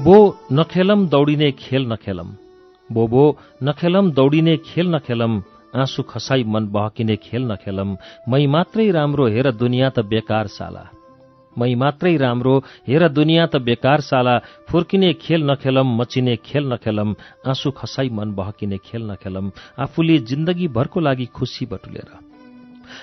भोभो नखेलम दौडिने खेल नखेलम। भोभो नखेलम दौडिने खेल नखेलम आँसु खसाई मन बहकिने खेल नखेलम। मै मात्रै राम्रो हेर दुनियाँ त बेकार साला। मै मात्रै राम्रो हेर दुनियाँ त बेकार साला। फुर्किने खेल नखेलम मचिने खेल नखेलम आँसु खसाई मन बहकिने खेल नखेलम। आफूले जिन्दगी भरको लागि खुसी बटुलेर।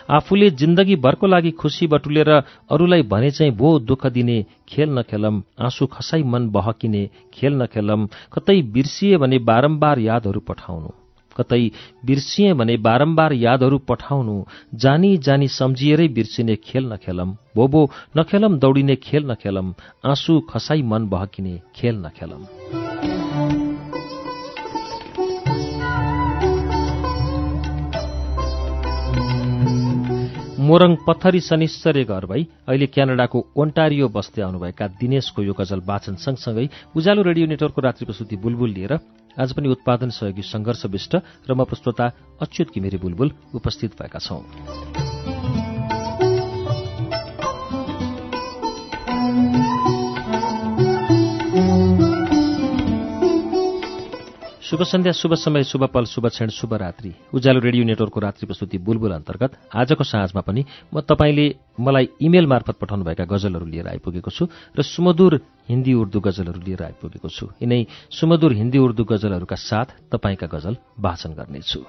आफूले जिन्दगी भरको लागि खुसी बटुलेर अरूलाई भने चाहिँ भो दुःख दिने खेल नखेलम आँसु खसाई मन बहकिने खेल नखेलम कतै बिर्सिए भने बारम्बार यादहरू पठाउनु। कतै बिर्सिए भने बारम्बार यादहरू पठाउनु। जानी जानी सम्झिएरै बिर्सिने खेल नखेलम। भोबो नखेलम दौडिने खेल नखेलम आँसु खसाई मन बहकिने खेल नखेलम। मोरङ पत्थरी शनिश्चर्य घर भई अहिले क्यानाडाको ओन्टारियो बस्दै आउनुभएका दिनेशको यो गजल वाचन सँगसँगै उज्यालो रेडियो नेटवर्कको रात्रि प्रस्तुति बुलबुल लिएर आज पनि उत्पादन सहयोगी संघर्ष विष्ट र म प्रस्तोता अच्युत किमिरी बुलबुल उपस्थित भएका छौं। शुभ सन्ध्या शुभ समय शुभ पल शुभ क्षण शुभ रात्रि। उज्यालो रेडियो नेटवर्कको रात्रि प्रस्तुति बुलबुल अन्तर्गत आजको साँझमा पनि म तपाईँले मलाई इमेल मार्फत पठाउनुभएका गजलहरू लिएर आइपुगेको छु र सुमधुर हिन्दी उर्दू गजलहरू लिएर आइपुगेको छु। यिनै सुमधुर हिन्दी उर्दू गजलहरूका साथ तपाईँका गजल वाचन गर्नेछु।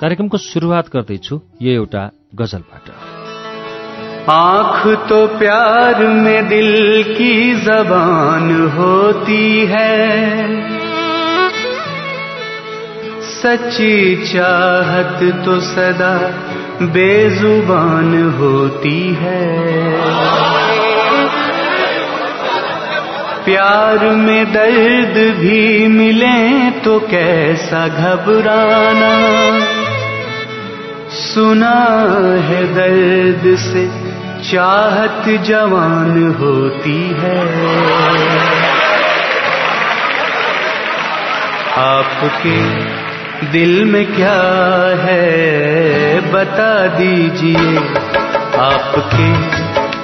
कार्यक्रमको शुरूआत गर्दैछु यो एउटा गजलबाट। आँख तो प्यार में दिल की जबान होती है। सच्ची चाहत तो सदा बेजुबान होती है। प्यार में दर्द भी मिले तो कैसा घबराना। सुना है दर्द से चाहत जवान होती है। आपके दिल में क्या है, बता दीजिए। आपके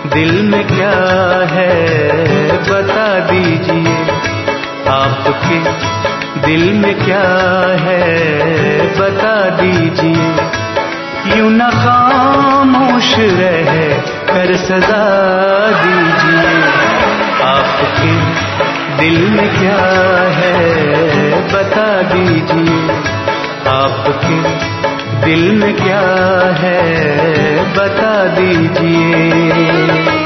दिल में क्या है, बता दीजिए। आपके दिल में क्या है, बता दीजिए। यूँ न खामोश रह कर सजा दीजिए। आपके दिल में क्या है, बता दीजिए। आपके दिल में क्या है, बता दीजिए।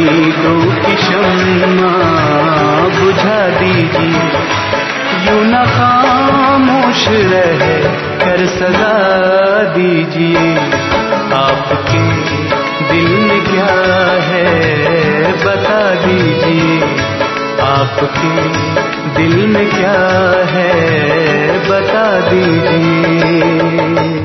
उम्मीदों की बुझा दीजिए। यूँ न खामोश रह, कर सजा दीजिए। आपके दिल में क्या है, बता दीजिए। आपके दिल में क्या है, बता दीजिए।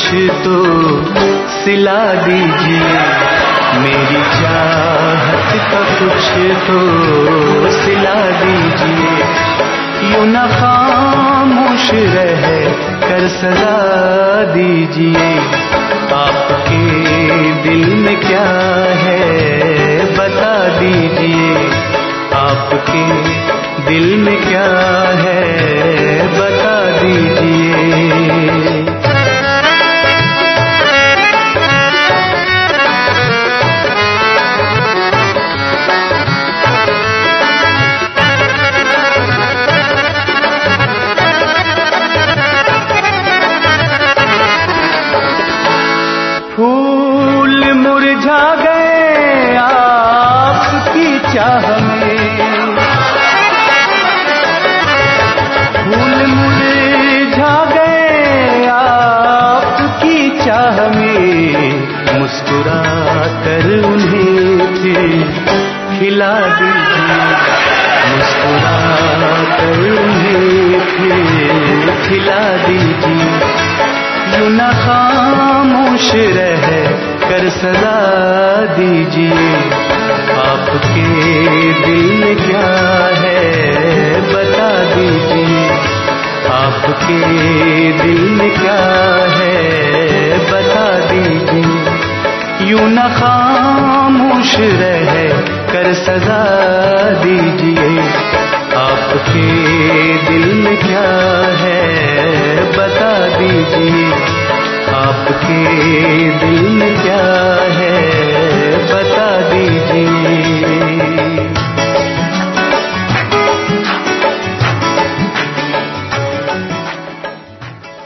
कुछ तो सिला दीजिए। मेरी चाहत का कुछ तो सिला दीजिए। यू न खामोश रह कर सजा दीजिए। आपके दिल में क्या है बता दीजिए। आपके दिल में क्या है बता दीजिए। आपके दिल क्या है बता दीजिए।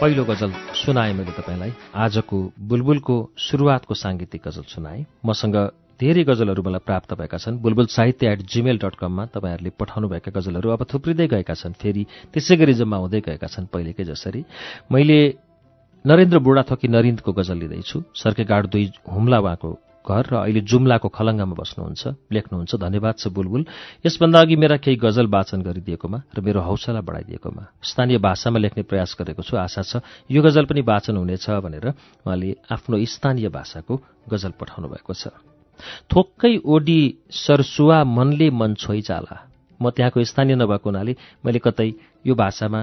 पहिलो गजल सुनाएँ मैले तपाईँलाई। आजको बुलबुलको सुरुवातको साङ्गीतिक गजल सुनाएँ। मसँग धेरै गजलहरू मलाई प्राप्त भएका छन्। बुलबुल साहित्य एट जिमेल डट कममा तपाईँहरूले पठाउनुभएका गजलहरू अब थुप्रिँदै गएका छन्। फेरि त्यसै गरी जम्मा हुँदै गएका छन् पहिलेकै जसरी। मैले नरेन्द्र बुढाथोकी नरिन्दको गजल लिँदैछु। सर्केगाड दुई हुम्ला उहाँको घर र अहिले जुम्लाको खलङ्गामा बस्नुहुन्छ। लेख्नुहुन्छ धन्यवाद छ बुलबुल। यसभन्दा अघि मेरा केही गजल वाचन गरिदिएकोमा र मेरो हौसला बढाइदिएकोमा स्थानीय भाषामा लेख्ने प्रयास गरेको छु। आशा छ यो गजल पनि वाचन हुनेछ भनेर उहाँले आफ्नो स्थानीय भाषाको गजल पठाउनु भएको छ। थोक्कै ओडी सरसुवा मनले मन छोइ जाला म त्यहाँको स्थानीय नभएको हुनाले मैले कतै यो भाषामा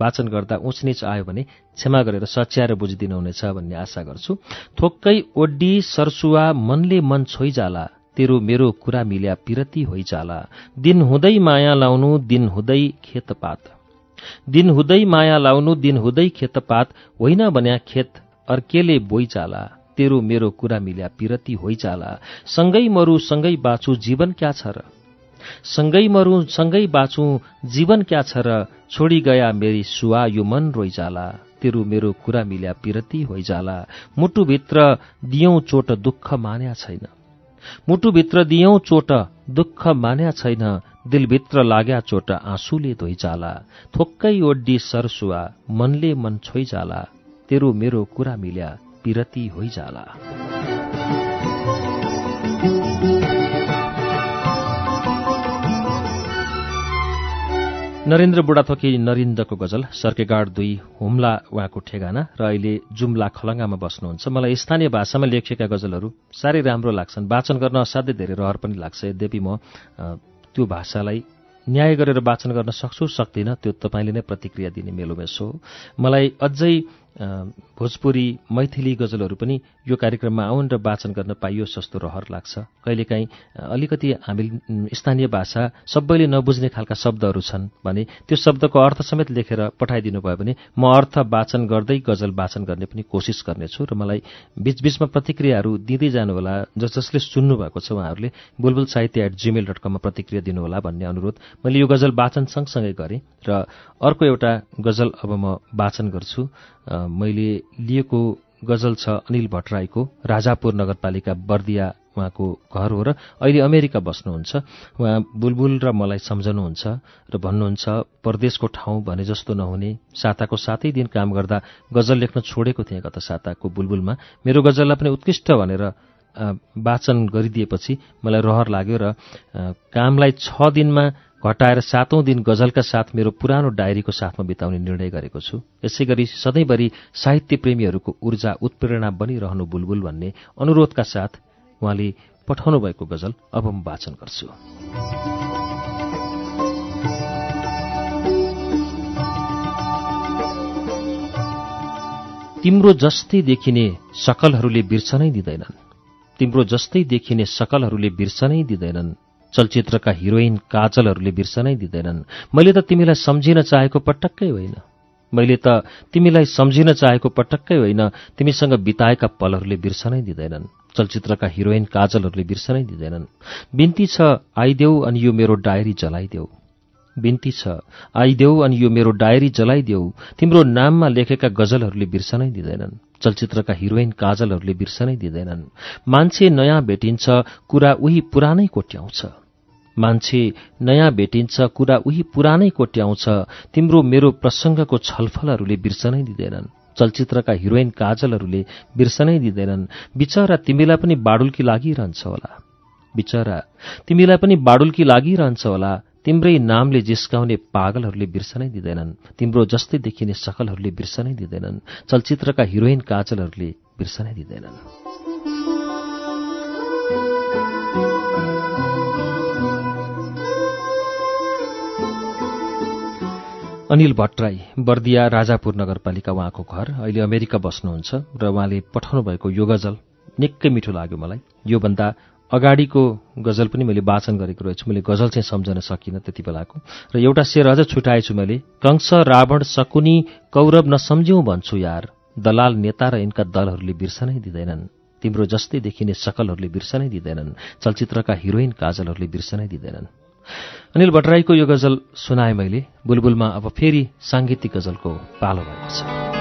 वाचन गर्दा उचनिच आयो भने क्षमा गरेर सच्याएर बुझिदिनुहुनेछ भन्ने आशा गर्छु। थोक्कै ओड्डी सरसुवा मनले मन छोइजाला तेरो मेरो कुरा मिल्या पिरती होइजाला। दिन हुँदै माया लाउनु दिन हुँदै खेतपात। दिन हुँदै माया लाउनु दिन हुँदै खेतपात होइन भन्या खेत अर्केले बोइजाला तेरो मेरो कुरा मिल्या पिरती होइजाला। सँगै मरु सँगै बाँचु जीवन क्या छ र? सँगै मरु सँगै बाँचु जीवन क्या छ र छोडी गया मेरी सुवा यो मन रोइजाला। तेरो मेरो कुरा मिल्या पिरती होइजाला। मुटुभित्र दियौं चोट दुःख मान्या छैन। मुटुभित्र दियौं चोट दुःख मान्या छैन। दिलभित्र लाग्या चोट आँसुले धोइजाला। थोक्कै ओड्डी सरसुवा मनले मन छोइजाला। तेरो मेरो कुरा मिल्या पिरती होइजाला। नरेन्द्र बुढाथोकी नरिन्दको गजल सर्केगाड दुई हुम्ला उहाँको ठेगाना र अहिले जुम्ला खलङ्गामा बस्नुहुन्छ। मलाई स्थानीय भाषामा लेखिएका गजलहरू साह्रै राम्रो लाग्छन्। वाचन गर्न असाध्यै धेरै रहर पनि लाग्छ। यद्यपि म त्यो भाषालाई न्याय गरेर वाचन गर्न सक्छु सक्दिनँ। त्यो तपाईँले नै प्रतिक्रिया दिने मेलोमेस हो। मलाई अझै भोजपुरी मैथिली गजलहरू पनि यो कार्यक्रममा आउन् र वाचन गर्न पाइयोस् जस्तो रहर लाग्छ। कहिलेकाहीँ अलिकति हामी स्थानीय भाषा सबैले नबुझ्ने खालका शब्दहरू छन् भने त्यो शब्दको अर्थ समेत लेखेर पठाइदिनु भयो भने म अर्थ वाचन गर्दै गजल वाचन गर्ने पनि कोसिस गर्नेछु र मलाई बीचबीचमा प्रतिक्रियाहरू दिँदै जानुहोला जस जसले सुन्नुभएको छ उहाँहरूले बुलबुल साहित्य एट जिमेल डट कममा प्रतिक्रिया दिनुहोला भन्ने अनुरोध मैले यो गजल वाचन सँगसँगै गरेँ र अर्को एउटा गजल अब म वाचन गर्छु। मैले लिएको गजल छ अनिल भट्टराईको राजापुर नगरपालिका बर्दिया उहाँको घर हो र अहिले अमेरिका बस्नुहुन्छ। उहाँ बुलबुल र मलाई सम्झनुहुन्छ र भन्नुहुन्छ परदेशको ठाउँ भने जस्तो नहुने। साताको सातै दिन काम गर्दा गजल लेख्न छोडेको थिएँ गत साताको बुलबुलमा। मेरो गजललाई पनि उत्कृष्ट भनेर वाचन गरिदिएपछि मलाई रहर लाग्यो र कामलाई छ दिनमा घटाएर सातौं दिन गजलका साथ मेरो पुरानो डायरीको साथमा बिताउने निर्णय गरेको छु। यसै गरी सधैँभरि साहित्य प्रेमीहरूको ऊर्जा उत्प्रेरणा बनिरहनु बुलबुल भन्ने अनुरोधका साथ उहाँले पठाउनु भएको गजल अब म वाचन गर्छु। तिम्रो जस्तै देखिने सकलहरूले बिर्सनै दिँदैनन्। तिम्रो जस्तै देखिने सकलहरूले बिर्सनै दिँदैनन्। चलचित्रका हिरोइन काजलहरूले बिर्सनै दिँदैनन्। मैले त तिमीलाई सम्झिन चाहेको पटक्कै होइन। मैले त तिमीलाई सम्झिन चाहेको पटक्कै होइन। तिमीसँग बिताएका पलहरूले बिर्सनै दिँदैनन्। चलचित्रका हिरोइन काजलहरूले बिर्सनै दिँदैनन्। बिन्ती छ आइदेऊ अनि यो मेरो डायरी जलाइदेऊ। बिन्ती छ आइदेऊ अनि यो मेरो डायरी जलाइदेऊ। तिम्रो नाममा लेखेका गजलहरूले बिर्सनै दिँदैनन्। चलचित्रका हिरोइन काजलहरूले बिर्सनै दिँदैनन्। मान्छे नयाँ भेटिन्छ कुरा उही पुरानै कोट्याउँछ। मान्छे नयाँ भेटिन्छ कुरा उही पुरानै कोट्याउँछ तिम्रो मेरो प्रसङ्गको छलफलहरूले बिर्सनै दिँदैनन्। चलचित्रका हिरोइन काजलहरूले बिर्सनै दिँदैनन्। बिचरा तिमीलाई पनि बाडुल्की लागिरहन्छ होला। बिचरा तिमीलाई पनि बाडुल्की लागिरहन्छ होला। तिम्रै नामले जिस्काउने पागलहरूले बिर्सनै दिँदैनन्। तिम्रो जस्तै देखिने सकलहरूले बिर्सनै दिँदैनन्। चलचित्रका हिरोइन काजलहरूले बिर्सनै दिँदैनन्। अनिल भट्टराई बर्दिया राजापुर नगरपालिका उहाँको घर। अहिले अमेरिका बस्नुहुन्छ र उहाँले पठाउनु भएको यो गजल निकै मिठो लाग्यो मलाई। योभन्दा अगाडिको गजल पनि मैले वाचन गरेको रहेछु। मैले गजल चाहिँ सम्झन सकिनँ त्यति बेलाको। र एउटा शेर अझ छुटाएछु मैले। कंस रावण सकुनी कौरव नसम्झ्यौं भन्छु यार। दलाल नेता र यिनका दलहरूले बिर्सनै दिँदैनन्। तिम्रो जस्तै देखिने सकलहरूले बिर्सनै दिँदैनन्। चलचित्रका हिरोइन काजलहरूले बिर्सनै दिँदैनन्। अनिल भट्टराईको यो गजल सुनाए मैले। बुलबुलमा अब फेरि साङ्गीतिक गजलको पालो भएको छ।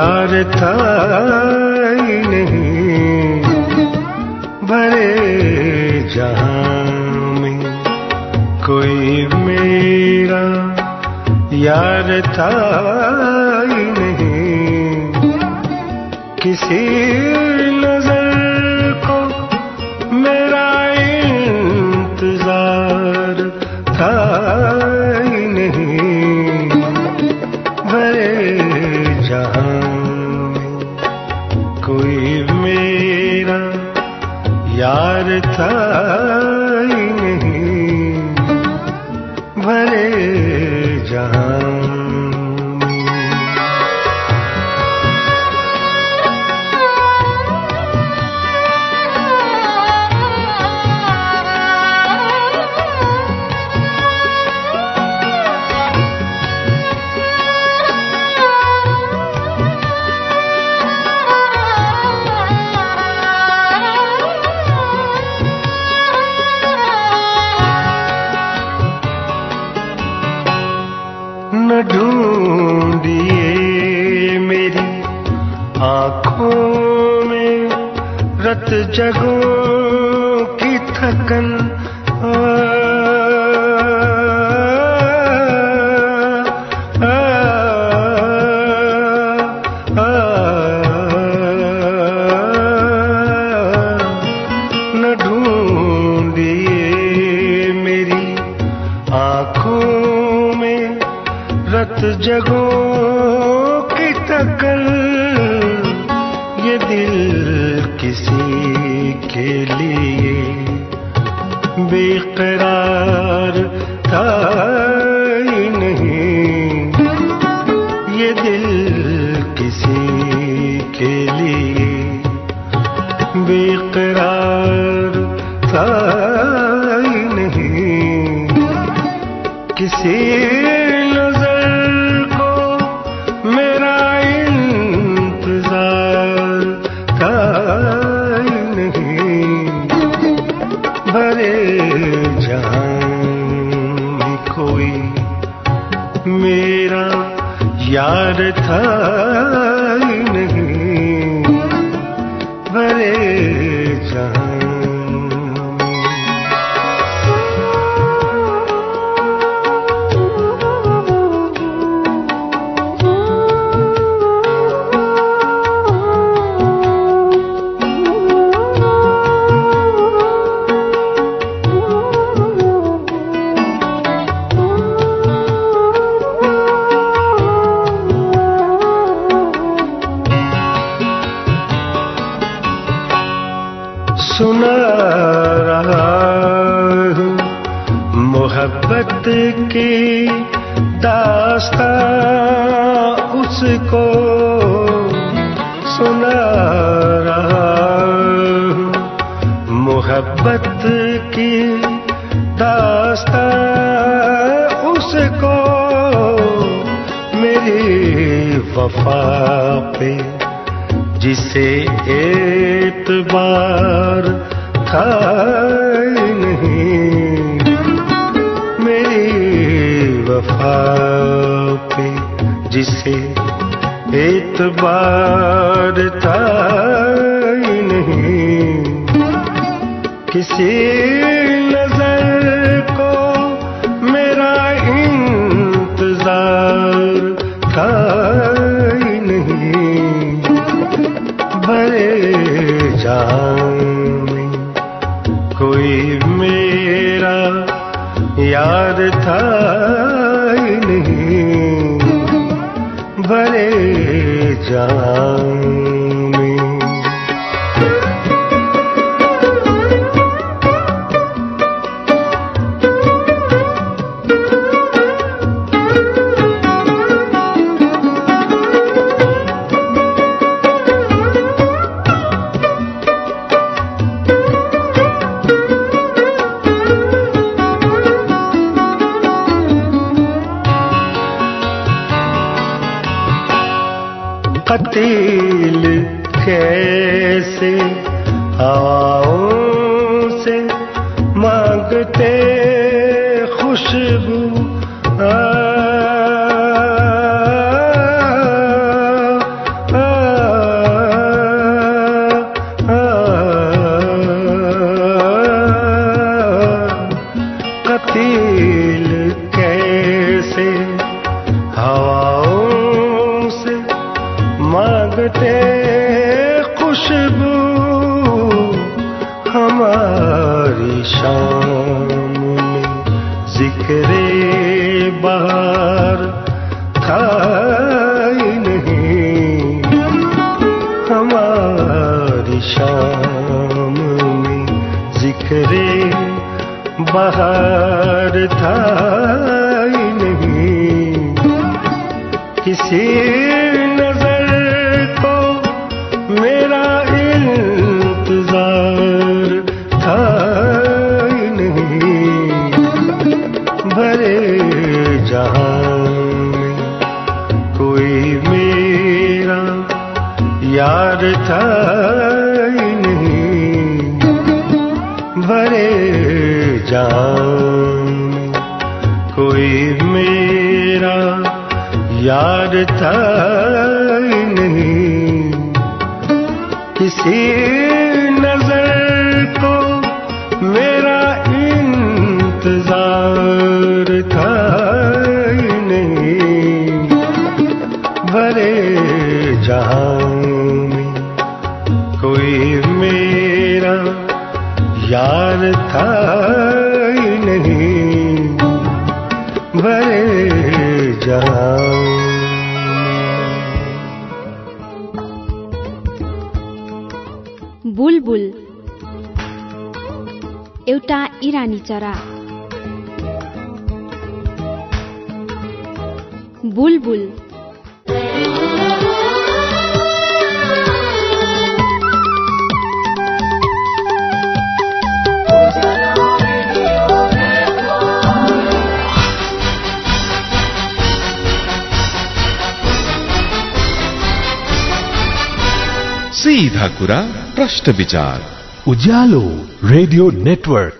यार था नहीं। भरे जहां में कोई मेरा यार था नहीं। किसी यार आँखों में रत जगों की थकन आ, पार था नहीं भरे जहाँ की दास्ता उसको सुना रहा मोहब्बत की दास्ता उसको मेरी वफा पे जिसे एतबार था। पे जिसे एतबार था नहीं। किसी नज़र को मेरा इंतज़ार था नहीं। भरे जान कोई मेरा याद था जा chegou. भरे जाम कोई मेरा यार था नहीं। किसी इरानी चरा। बुलबुल। सीधा कुरा प्रश्न विचार। Ujyaalo radio network.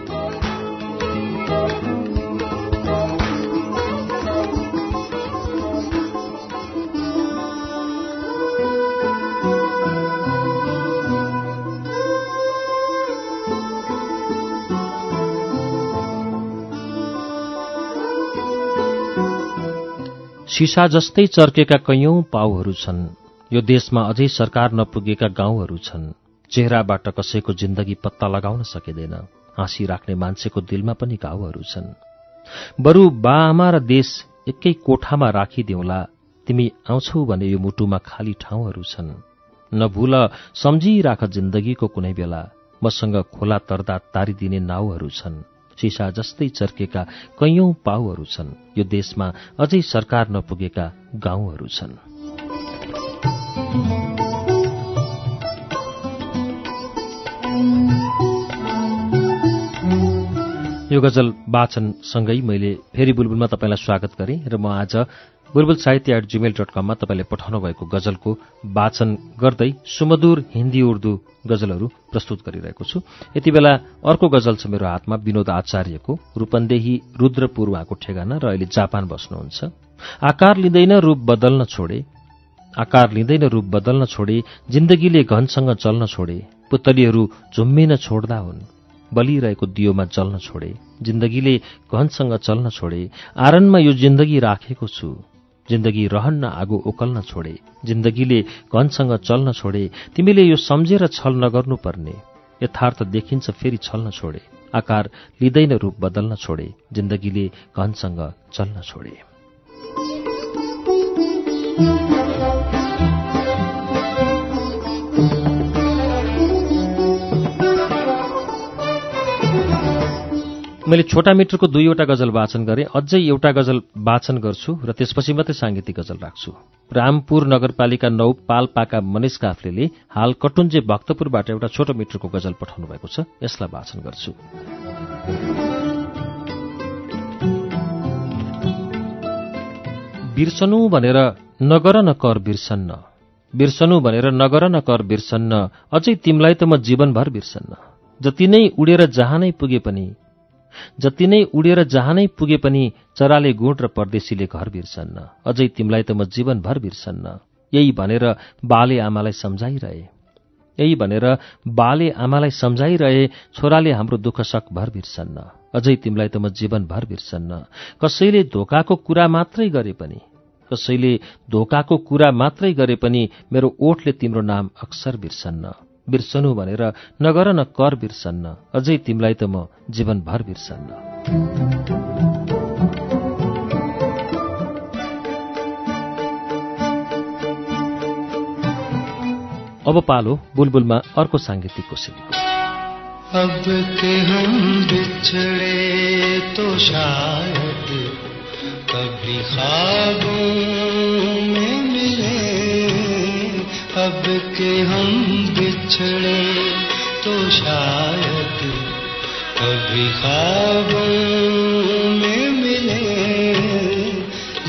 सिसा जस्तै चर्केका कैयौं पाउहरू छन्। यो देशमा अझै सरकार नपुगेका गाउँहरू छन्। चेहराबाट कसैको जिन्दगी पत्ता लगाउन सकिँदैन। हाँसी राख्ने मान्छेको दिलमा पनि घाउहरू छन्। बरु बाआमा र देश एकै कोठामा राखिदिउँला तिमी आउँछौ भने यो मुटुमा खाली ठाउँहरू छन्। नभुल सम्झिराख जिन्दगीको कुनै बेला मसँग खोला तर्दा तारिदिने नाउहरू छन्। सिसा जस्तै चर्केका कैयौं पाउहरू छन्। यो देशमा अझै सरकार नपुगेका गाउँहरू छन्। यो गजल वाचनसँगै मैले फेरि बुलबुलमा तपाईँलाई स्वागत गरेँ र म आज बुलबुल साहित्य एट जीमेल डट कममा तपाईँले पठाउनु भएको गजलको वाचन गर्दै सुमधुर हिन्दी उर्दू गजलहरू प्रस्तुत गरिरहेको छु। यति बेला अर्को गजल छ मेरो हातमा विनोद आचार्यको रूपन्देही रुद्रपुर उहाँको ठेगाना र अहिले जापान बस्नुहुन्छ। आकार लिँदैन रूप बदल्न छोडे आकार लिँदैन रूप बदल्न छोडे जिन्दगीले घनसँग चल्न छोडे पुतलीहरू झुम्मिन छोड्दा हुन् बलिरहेको दियोमा जल्न छोडे जिन्दगीले घनसँग चल्न छोडे आरनमा यो जिन्दगी राखेको छु। जिन्दगी रहन्न आगो ओकल्न छोडे जिन्दगीले घनसँग चल्न छोडे तिमीले यो सम्झेर छल नगर्नुपर्ने यथार्थ देखिन्छ फेरि छल्न छोडे आकार लिँदैन रूप बदल्न छोडे जिन्दगीले घनसँग चल्न छोडे। मैले छोटा मिटरको दुईवटा गजल वाचन गरेँ। अझै एउटा गजल वाचन गर्छु र त्यसपछि मात्रै साङ्गीतिक गजल राख्छु। रामपुर नगरपालिका नौ पाल्पाका मनिष काफ्लेले हाल कटुन्जे भक्तपुरबाट एउटा छोटो मिटरको गजल पठाउनु भएको छ। यसलाई वाचन गर्छु। बिर्सनु भनेर नगर न कर बिर्सन्न। बिर्सनु भनेर नगर न कर बिर्सन्न। अझै तिमीलाई त म जीवनभर बिर्सन्न। जति नै उडेर जहाँ नै पुगे पनि जति नै उडेर जहाँ नै पुगे पनि चराले गुण र परदेशीले घर बिर्सन्न अझै तिमीलाई त म जीवनभर बिर्सन्न यही भनेर बाले आमालाई सम्झाइरहे। यही भनेर बाले आमालाई सम्झाइरहे छोराले हाम्रो दुःख सकभर बिर्सन्न अझै तिमीलाई त म जीवनभर बिर्सन्न कसैले धोकाको कुरा मात्रै गरे पनि कसैले धोकाको कुरा मात्रै गरे पनि मेरो ओठले तिम्रो नाम अक्सर बिर्सन्न बिर्सनु भनेर नगर न कर बिर्सन्न। अझै तिमीलाई त म जीवनभर बिर्सन्न। अब पालो बुलबुलमा अर्को साङ्गीतिक कोसेलीको अब के हम बिछड़े तो शायद कभी ख्वाबों में मिले। अब के हम बिछड़े तो शायद कभी ख्वाबों में मिले।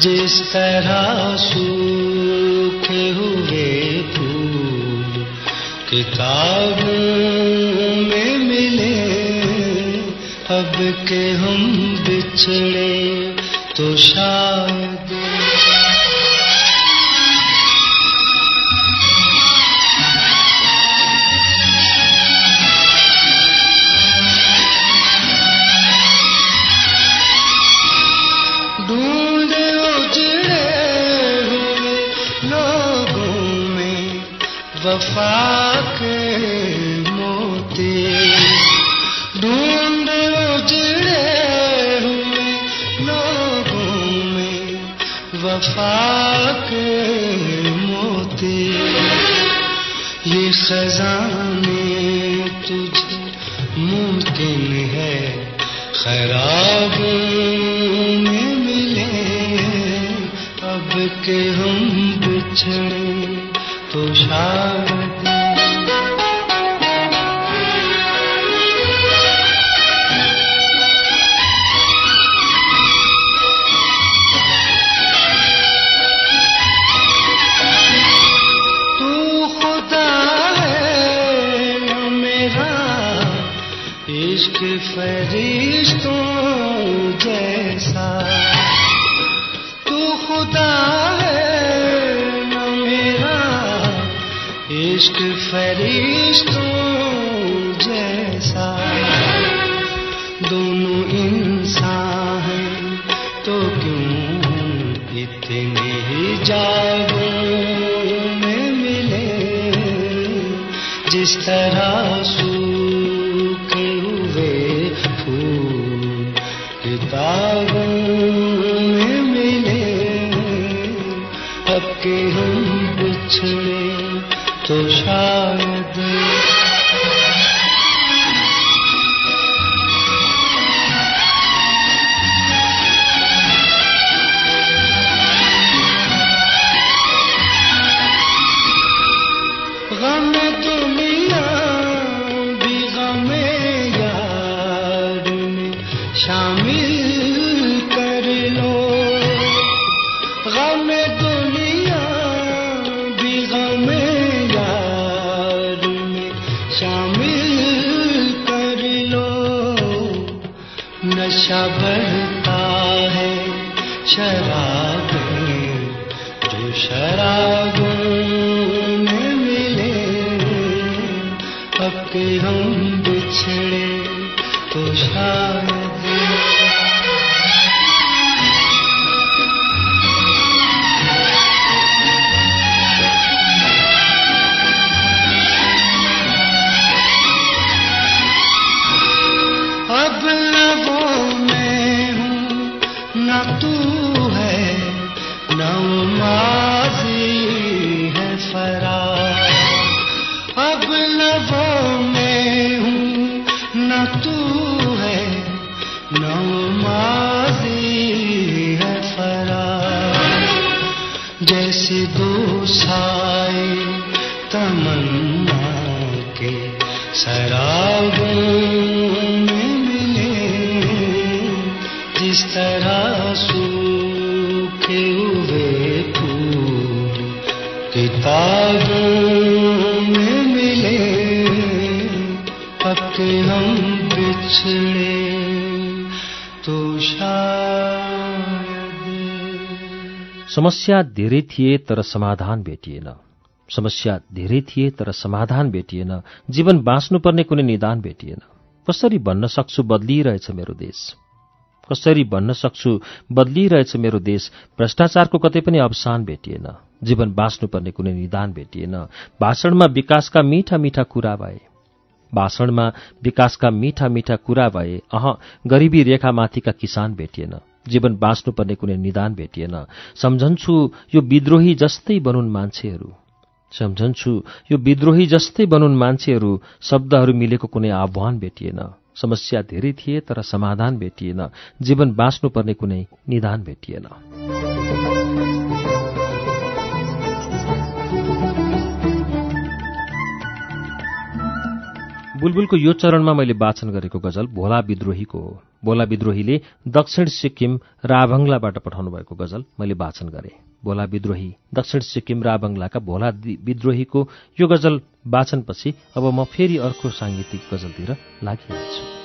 जिस तरह सूखे हुए फूल किताबों में मिले, अब के हम बिछड़े तो शायद वफा के मोती। ये तुझे मुमकिन है, खराब में मिले। अब के हम बिछड़े तो फरिश्तों जैसा। तू खुदा है न मेरा। इश्क फरिश्तों जैसा। दोनों इंसान हैं तो क्यों इतने ही जागों में मिले? जिस तरह अब समस्या धेरै थिए तर समाधान भेटिएन। समस्या धेरै थिए तर समाधान भेटिएन। जीवन बाँच्नुपर्ने कुनै निदान भेटिएन। कसरी भन्न सक्छु बदलिरहेछ मेरो देश? कसरी भन्न सक्छु बदलिरहेछ मेरो देश? भ्रष्टाचारको कतै पनि अवसान भेटिएन। जीवन बाँच्नुपर्ने कुनै निदान भेटिएन। भाषणमा विकासका मीठा मीठा कुरा भए। भाषणमा विकासका मीठा मीठा कुरा भए अह गरिबी रेखामाथिका किसान भेटिएन। जीवन बाँच्नुपर्ने कुनै निदान भेटिएन। सम्झन्छु यो विद्रोही जस्तै बनुन् मान्छेहरू। सम्झन्छु यो विद्रोही जस्तै बनुन् मान्छेहरू शब्दहरू मिलेको कुनै आह्वान भेटिएन। समस्या धेरै थिए तर समाधान भेटिएन। जीवन बाँच्नुपर्ने कुनै निदान भेटिएन। बुलबुलको यो चरणमा मैले वाचन गरेको गजल भोला विद्रोहीको हो। भोला विद्रोहीले दक्षिण सिक्किम राभङ्लाबाट पठाउनु भएको गजल मैले वाचन गरेँ। भोला विद्रोही दक्षिण सिक्किम राभङ्लाका भोला विद्रोहीको यो गजल वाचनपछि अब म फेरि अर्को साङ्गीतिक गजलतिर लागिहाल्छु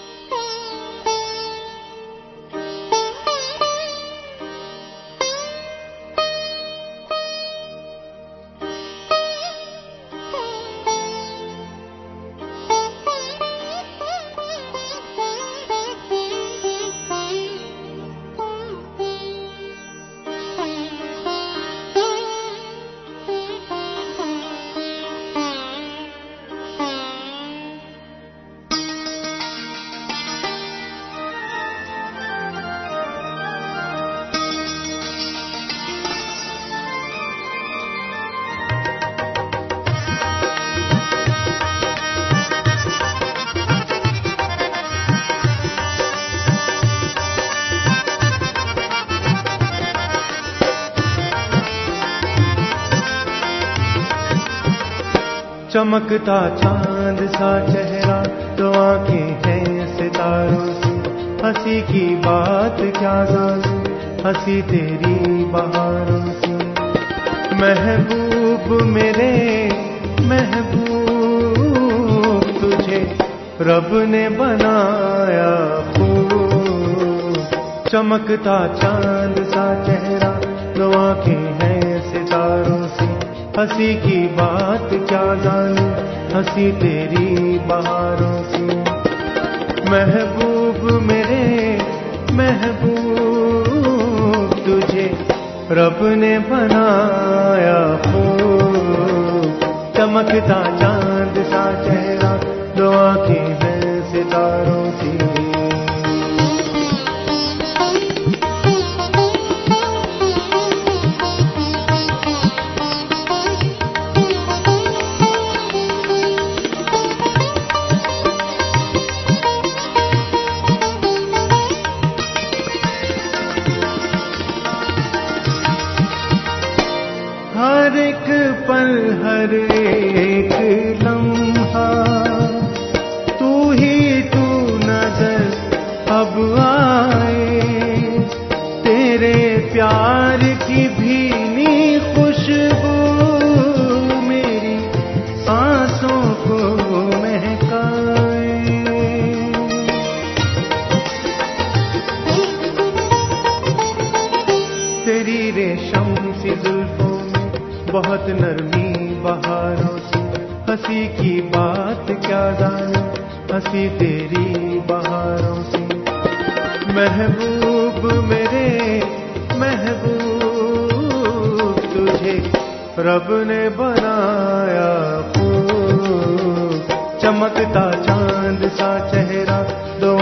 चमकता चाँद सा चेहरा तो आँखें हैं सितारों सी। हँसी की बात क्या जानू? हँसी तेरी बहारों सी। महबूब मेरे, महबूब तुझे, रब ने बनाया खूब। चमकता चाँद सा चेहरा दो आँखें हँसी की बात क्या जानू? हँसी तेरी बहारों से। महबूब मेरे, महबूब तुझे रब ने बनाया खूब। चमकता चाँद सा चेहरा, दो आँखें हैं सितारों की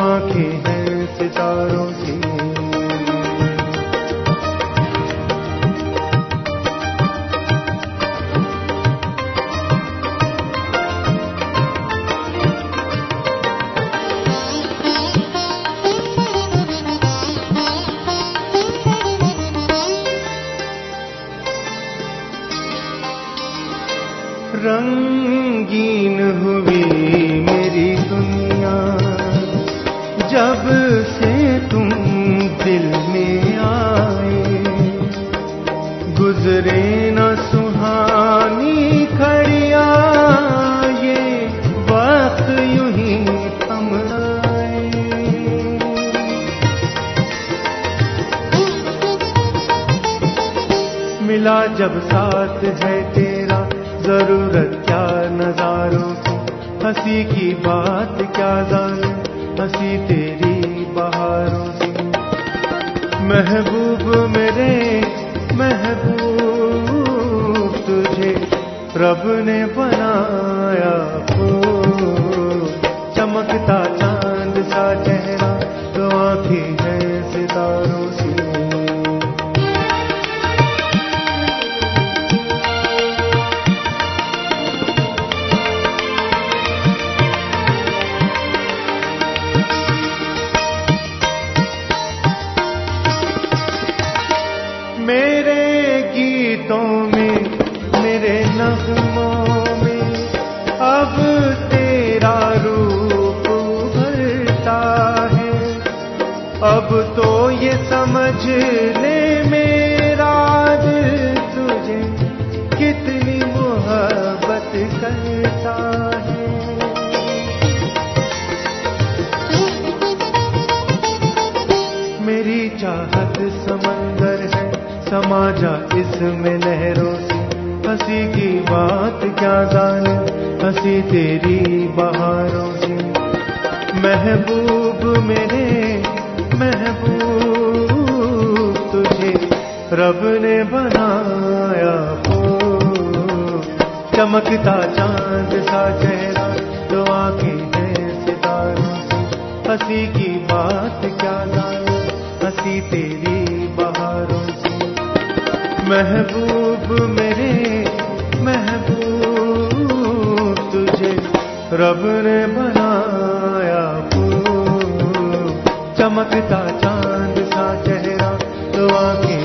आँखें हैं सितारों की। चमकता चाँद सा चेहरा दो आँखें हैं से हँसी की बात क्या जानू हँसी तेरी बहारों से। महबूब मेरे, महबूब तुझे रब ने बनाया चमकता चाँद सा चेहरा तो आँखें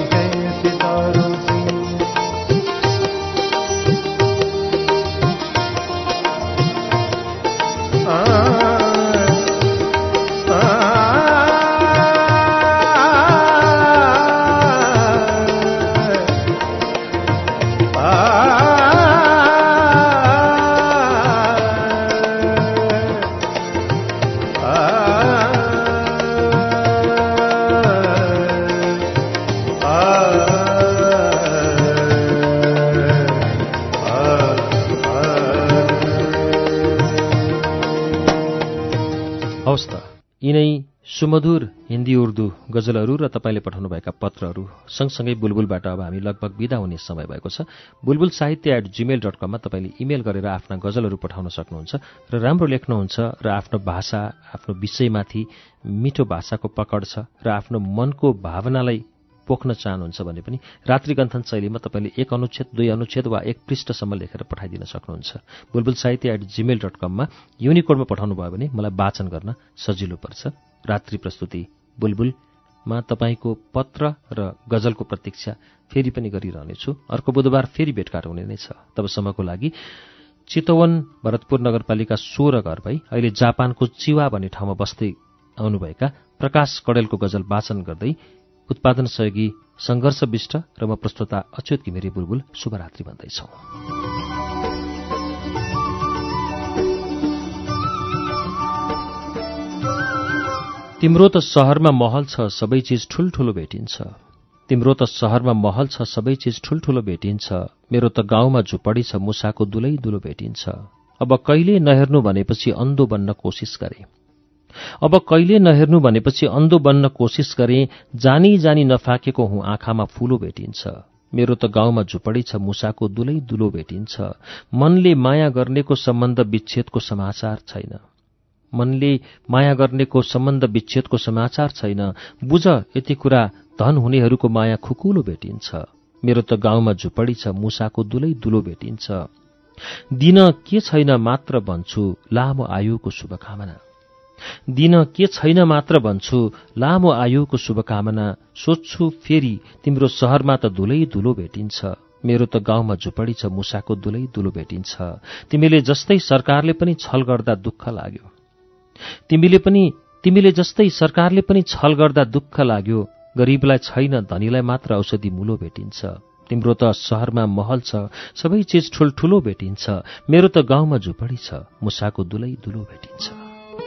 सुमधुर हिन्दी उर्दू गजलहरू र तपाईँले पठाउनुभएका पत्रहरू सँगसँगै बुलबुलबाट अब हामी लगभग विदा हुने समय भएको छ। बुलबुल साहित्य एट जिमेल डट कममा तपाईँले इमेल गरेर आफ्ना गजलहरू पठाउन सक्नुहुन्छ र राम्रो लेख्नुहुन्छ र आफ्नो भाषा आफ्नो विषयमाथि मिठो भाषाको पकड छ र आफ्नो मनको भावनालाई पोख्न चाहनुहुन्छ भने पनि रात्रिगन्थन शैलीमा तपाईँले एक अनुच्छेद दुई अनुच्छेद वा एक पृष्ठसम्म लेखेर पठाइदिन सक्नुहुन्छ। बुलबुल साहित्य एट जिमेल डट कममा युनिकोडमा पठाउनु भयो भने मलाई वाचन गर्न सजिलो पर्छ। रात्रि प्रस्तुति बुलबुलमा तपाईँको पत्र र गजलको प्रतीक्षा फेरि पनि गरिरहनेछु। अर्को बुधबार फेरि भेटघाट हुने नै छ। तबसम्मको लागि चितवन भरतपुर नगरपालिका सोह्र घर भई अहिले जापानको चिवा भन्ने ठाउँमा बस्दै आउनुभएका प्रकाश कडेलको गजल वाचन गर्दै उत्पादन सहयोगी सङ्घर्षविष्ट र म प्रस्तुता अच्युत घिमिरे बुलबुल शुभरात्रि भन्दैछौ। तिम्रो त सहरमा महल छ सबै चिज ठुल्ठुलो भेटिन्छ। तिम्रो त सहरमा महल छ सबै चिज ठुल्ठुलो भेटिन्छ। मेरो त गाउँमा झुपडी छ मुसाको दुलै दुलो भेटिन्छ। अब कहिले नहेर्नु भनेपछि अन्धो बन्न कोसिस गरे। अब कहिले नहेर्नु भनेपछि अन्धो बन्न कोसिस गरे जानी जानी नफाकेको हुँ आँखामा फूलो भेटिन्छ। मेरो त गाउँमा झुपडी छ मुसाको दुलै दुलो भेटिन्छ। मनले माया गर्नेको सम्बन्ध विच्छेदको समाचार छैन। मनले माया गर्नेको सम्बन्ध विच्छेदको समाचार छैन। बुझ यति कुरा धन हुनेहरूको माया खुकुलो भेटिन्छ। मेरो त गाउँमा झुपडी छ मुसाको दुलै दुलो भेटिन्छ। दिन के छैन मात्र भन्छु लामो आयुको शुभकामना। दिन के छैन मात्र भन्छु लामो आयुको शुभकामना सोध्छु फेरि तिम्रो सहरमा त धुलै धुलो भेटिन्छ। मेरो त गाउँमा झुपडी छ मुसाको दुलै दुलो भेटिन्छ। तिमीले जस्तै सरकारले पनि छल गर्दा दुःख लाग्यो। तिमीले पनि तिमीले जस्तै सरकारले पनि छल गर्दा दुःख लाग्यो। गरीबलाई छैन धनीलाई मात्र औषधि मुलो भेटिन्छ। तिम्रो त सहरमा महल छ सबै चिज ठुल्ठुलो भेटिन्छ। मेरो त गाउँमा झुपडी छ मुसाको दुलै दुलो भेटिन्छ।